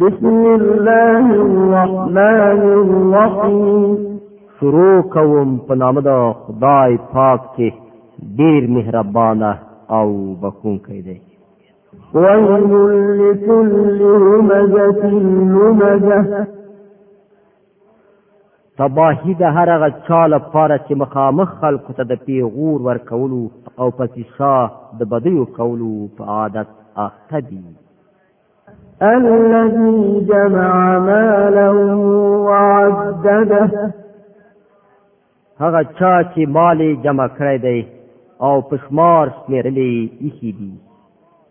بسم الله الرحمن الرحیم شروع کوم په نام د خدای پاک چې ډیر مهربانه او بخښونکی دی ويل لكل همزة لمزة تباهی د هر هغه چا لپاره چې مخامخ خلکو ته د پیغور ورکولو او پسې شا د بدیو کولو په عادت اخته دي الذي جمع مالا وعدده هغه چا چې مال جمع کړی دی او پښمار شمیرلې یې دي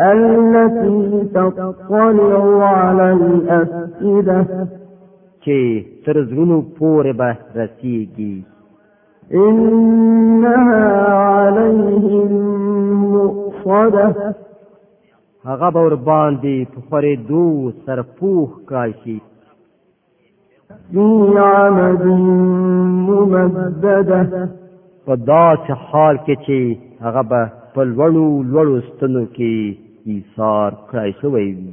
التي تطلع على الأفئدة چې تر زړونو پورې به رسیږي انها عليهم مؤصده هغه به ور باندې په خورې دو سرپوخ کاشي فی عمد ممدده په دا چې حال کې چې هغه به په لوړو لوړو ستنو کې ایثار کړای شوی وي